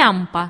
lampa.